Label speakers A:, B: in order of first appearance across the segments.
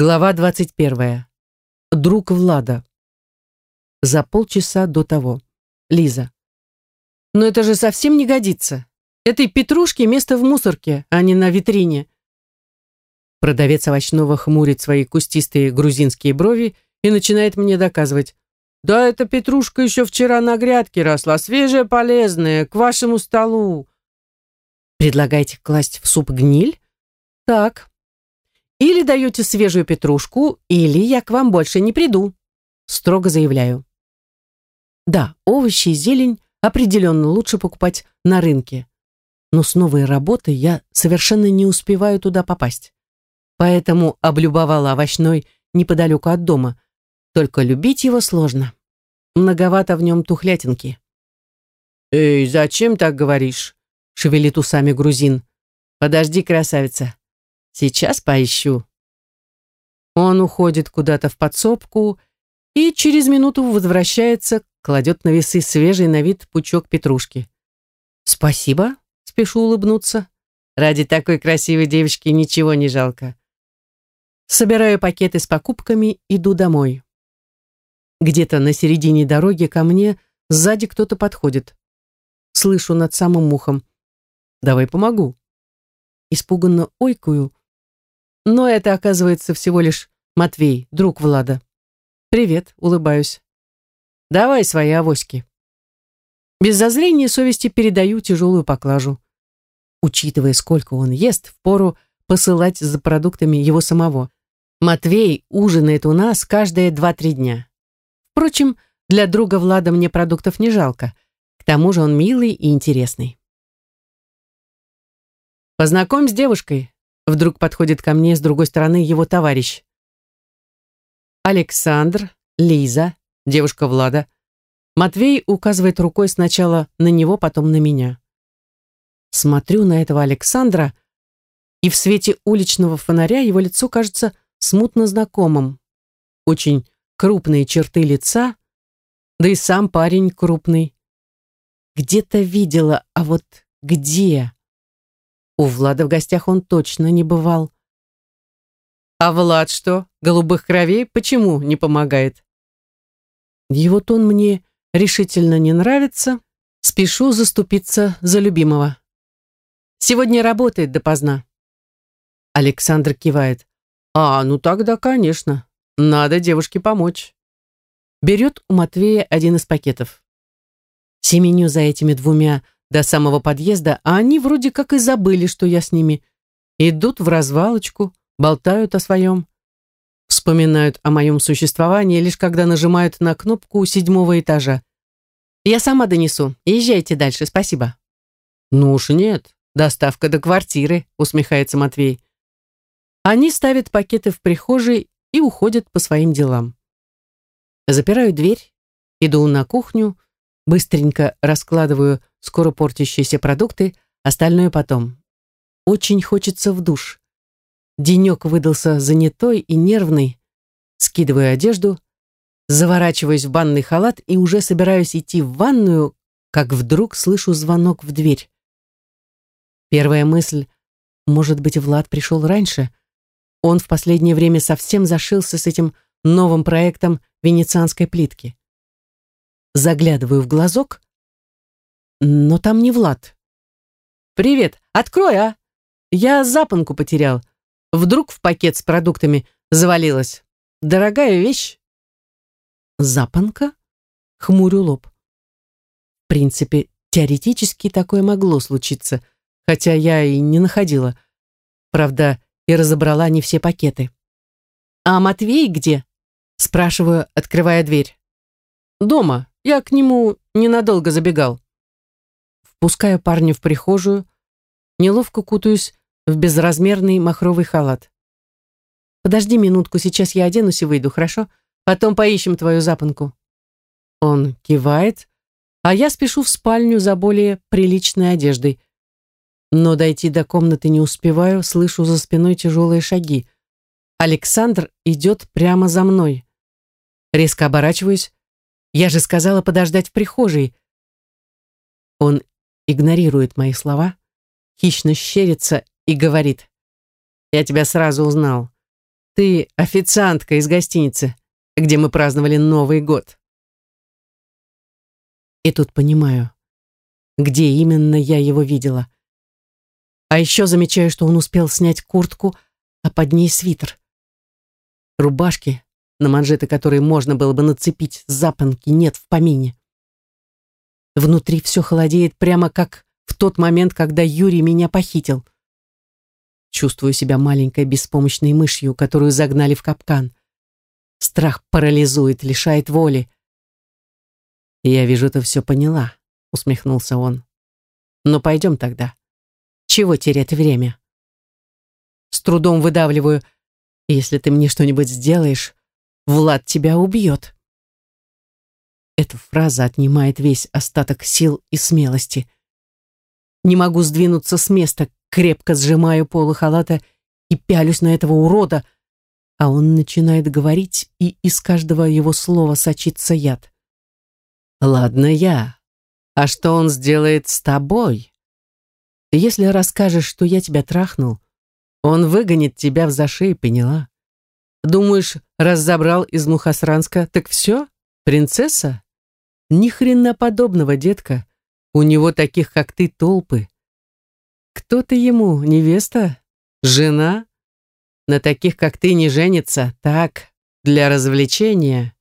A: Глава 21. Друг Влада. За полчаса до того. Лиза. Но это же совсем не годится. Этой петрушке место в мусорке, а не на витрине. Продавец овощного хмурит свои кустистые грузинские брови и начинает мне доказывать. «Да эта петрушка еще вчера на грядке росла, свежая, полезная, к вашему столу». «Предлагаете класть в суп гниль?» «Так, или даете свежую петрушку, или я к вам больше не приду. Строго заявляю. Да, овощи и зелень определенно лучше покупать на рынке. Но с новой работой я совершенно не успеваю туда попасть. Поэтому облюбовала овощной неподалеку от дома. Только любить его сложно. Многовато в нем тухлятинки. «Эй, зачем так говоришь?» — шевелит усами грузин. «Подожди, красавица, Сейчас поищу. Он уходит куда-то в подсобку и через минуту возвращается, кладет на весы свежий на вид пучок петрушки. «Спасибо», — спешу улыбнуться. «Ради такой красивой девочки ничего не жалко». Собираю пакеты с покупками, иду домой. Где-то на середине дороги ко мне сзади кто-то подходит. Слышу над самым ухом. «Давай помогу». Испуганно ойкую, но это, оказывается, всего лишь Матвей, друг Влада. «Привет», — улыбаюсь. «Давай свои авоськи». Без зазрения совести передаю тяжелую поклажу. Учитывая, сколько он ест, впору посылать за продуктами его самого. Матвей ужинает у нас каждые два-три дня. Впрочем, для друга Влада мне продуктов не жалко. К тому же он милый и интересный. «Познакомь с девушкой», Вдруг подходит ко мне с другой стороны его товарищ. Александр, Лиза, девушка Влада. Матвей указывает рукой сначала на него, потом на меня. Смотрю на этого Александра, и в свете уличного фонаря его лицо кажется смутно знакомым. Очень крупные черты лица, да и сам парень крупный. Где-то видела, а вот где? У Влада в гостях он точно не бывал. А Влад что, голубых кровей, почему не помогает? Его тон мне решительно не нравится. Спешу заступиться за любимого. Сегодня работает допоздна. Александр кивает. А, ну тогда, конечно. Надо девушке помочь. Берет у Матвея один из пакетов. Семеню за этими двумя до самого подъезда, а они вроде как и забыли, что я с ними. Идут в развалочку, болтают о своем. Вспоминают о моем существовании, лишь когда нажимают на кнопку седьмого этажа. Я сама донесу. Езжайте дальше, спасибо. Ну уж нет, доставка до квартиры, усмехается Матвей. Они ставят пакеты в прихожей и уходят по своим делам. Запираю дверь, иду на кухню, быстренько раскладываю скоро портящиеся продукты, остальное потом. Очень хочется в душ. Денек выдался занятой и нервный. Скидываю одежду, заворачиваюсь в банный халат и уже собираюсь идти в ванную, как вдруг слышу звонок в дверь. Первая мысль, может быть, Влад пришел раньше. Он в последнее время совсем зашился с этим новым проектом венецианской плитки. Заглядываю в глазок, но там не Влад. «Привет! Открой, а! Я запонку потерял. Вдруг в пакет с продуктами завалилась. Дорогая вещь». «Запонка?» — хмурю лоб. В принципе, теоретически такое могло случиться, хотя я и не находила. Правда, и разобрала не все пакеты. «А Матвей где?» — спрашиваю, открывая дверь. «Дома. Я к нему ненадолго забегал». Пускаю парня в прихожую, неловко кутаюсь в безразмерный махровый халат. «Подожди минутку, сейчас я оденусь и выйду, хорошо? Потом поищем твою запонку». Он кивает, а я спешу в спальню за более приличной одеждой. Но дойти до комнаты не успеваю, слышу за спиной тяжелые шаги. Александр идет прямо за мной. Резко оборачиваюсь. Я же сказала подождать в прихожей. Он игнорирует мои слова, хищно щерится и говорит. «Я тебя сразу узнал. Ты официантка из гостиницы, где мы праздновали Новый год. И тут понимаю, где именно я его видела. А еще замечаю, что он успел снять куртку, а под ней свитер. Рубашки, на манжеты которой можно было бы нацепить запонки, нет в помине. Внутри все холодеет прямо как в тот момент, когда Юрий меня похитил. Чувствую себя маленькой беспомощной мышью, которую загнали в капкан. Страх парализует, лишает воли. «Я вижу, ты все поняла», — усмехнулся он. «Но пойдем тогда. Чего терять время?» С трудом выдавливаю. «Если ты мне что-нибудь сделаешь, Влад тебя убьет». Эта фраза отнимает весь остаток сил и смелости. Не могу сдвинуться с места, крепко сжимаю полы халата и пялюсь на этого урода, а он начинает говорить, и из каждого его слова сочится яд. «Ладно я. А что он сделает с тобой? Если расскажешь, что я тебя трахнул, он выгонит тебя в зашей, поняла? Думаешь, раз забрал из Мухасранска, так все? Принцесса? Ни хрена подобного, детка. У него таких, как ты, толпы. Кто ты ему, невеста? Жена? На таких, как ты, не женится. Так, для развлечения.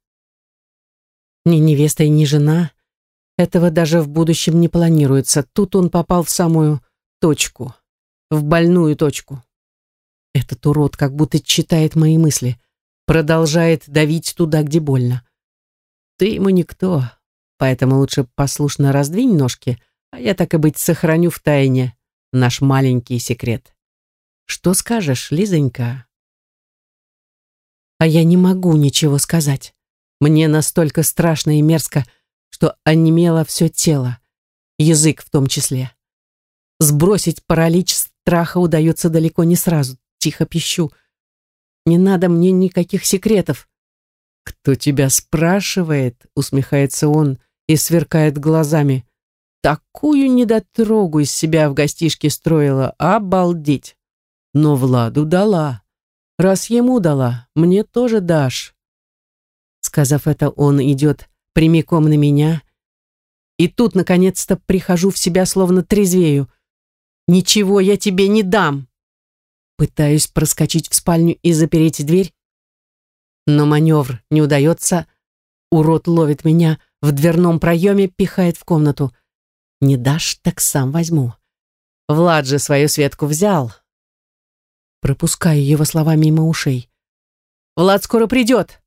A: Ни невеста и ни жена. Этого даже в будущем не планируется. Тут он попал в самую точку. В больную точку. Этот урод как будто читает мои мысли. Продолжает давить туда, где больно. Ты ему никто, поэтому лучше послушно раздвинь ножки, а я, так и быть, сохраню в тайне наш маленький секрет. Что скажешь, Лизонька? А я не могу ничего сказать. Мне настолько страшно и мерзко, что онемело все тело, язык в том числе. Сбросить паралич страха удается далеко не сразу. Тихо пищу. Не надо мне никаких секретов. «Кто тебя спрашивает?» — усмехается он и сверкает глазами. «Такую недотрогу из себя в гостишке строила. Обалдеть! Но Владу дала. Раз ему дала, мне тоже дашь». Сказав это, он идет прямиком на меня. И тут, наконец-то, прихожу в себя, словно трезвею. «Ничего я тебе не дам!» Пытаюсь проскочить в спальню и запереть дверь, но маневр не удается. Урод ловит меня в дверном проеме, пихает в комнату. «Не дашь, так сам возьму». Влад же свою Светку взял. Пропускаю его слова мимо ушей. «Влад скоро придет!»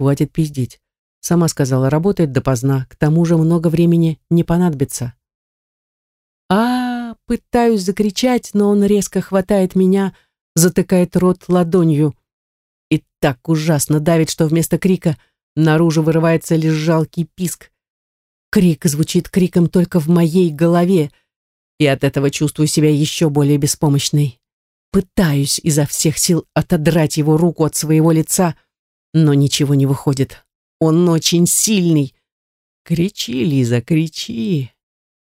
A: Хватит пиздить. Сама сказала, работает допоздна, к тому же много времени не понадобится. А, пытаюсь закричать, но он резко хватает меня, затыкает рот ладонью. И так ужасно давит, что вместо крика наружу вырывается лишь жалкий писк. Крик звучит криком только в моей голове, и от этого чувствую себя еще более беспомощной. Пытаюсь изо всех сил отодрать его руку от своего лица, но ничего не выходит. Он очень сильный. Кричи, Лиза, кричи.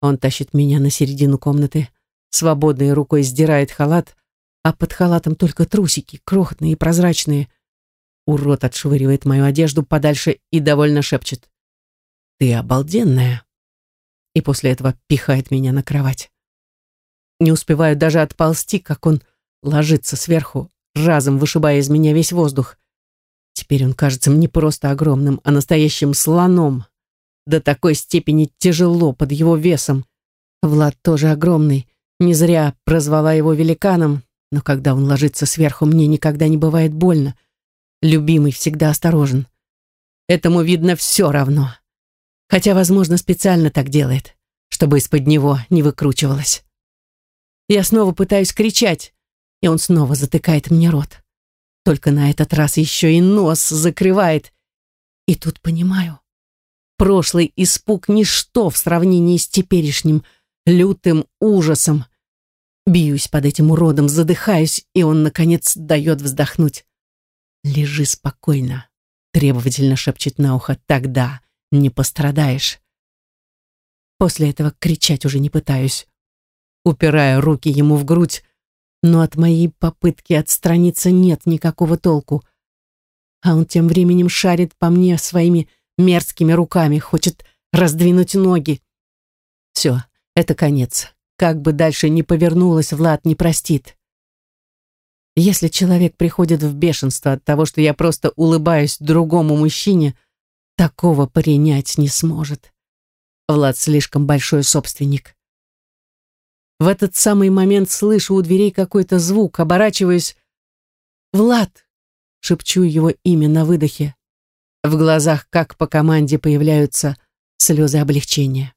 A: Он тащит меня на середину комнаты, свободной рукой сдирает халат, а под халатом только трусики, крохотные и прозрачные. Урод отшвыривает мою одежду подальше и довольно шепчет. «Ты обалденная!» И после этого пихает меня на кровать. Не успеваю даже отползти, как он ложится сверху, разом вышибая из меня весь воздух. Теперь он кажется мне просто огромным, а настоящим слоном. До такой степени тяжело под его весом. Влад тоже огромный. Не зря прозвала его великаном, но когда он ложится сверху, мне никогда не бывает больно. Любимый всегда осторожен. Этому видно все равно. Хотя, возможно, специально так делает, чтобы из-под него не выкручивалось. Я снова пытаюсь кричать, и он снова затыкает мне рот. Только на этот раз еще и нос закрывает. И тут понимаю. Прошлый испуг — ничто в сравнении с теперешним лютым ужасом. Бьюсь под этим уродом, задыхаюсь, и он, наконец, дает вздохнуть. «Лежи спокойно», — требовательно шепчет на ухо. «Тогда не пострадаешь». После этого кричать уже не пытаюсь. Упирая руки ему в грудь, но от моей попытки отстраниться нет никакого толку. А он тем временем шарит по мне своими мерзкими руками, хочет раздвинуть ноги. Все, это конец. Как бы дальше ни повернулась, Влад не простит. Если человек приходит в бешенство от того, что я просто улыбаюсь другому мужчине, такого принять не сможет. Влад слишком большой собственник. В этот самый момент слышу у дверей какой-то звук, оборачиваюсь. «Влад!» — шепчу его имя на выдохе. В глазах, как по команде, появляются слезы облегчения.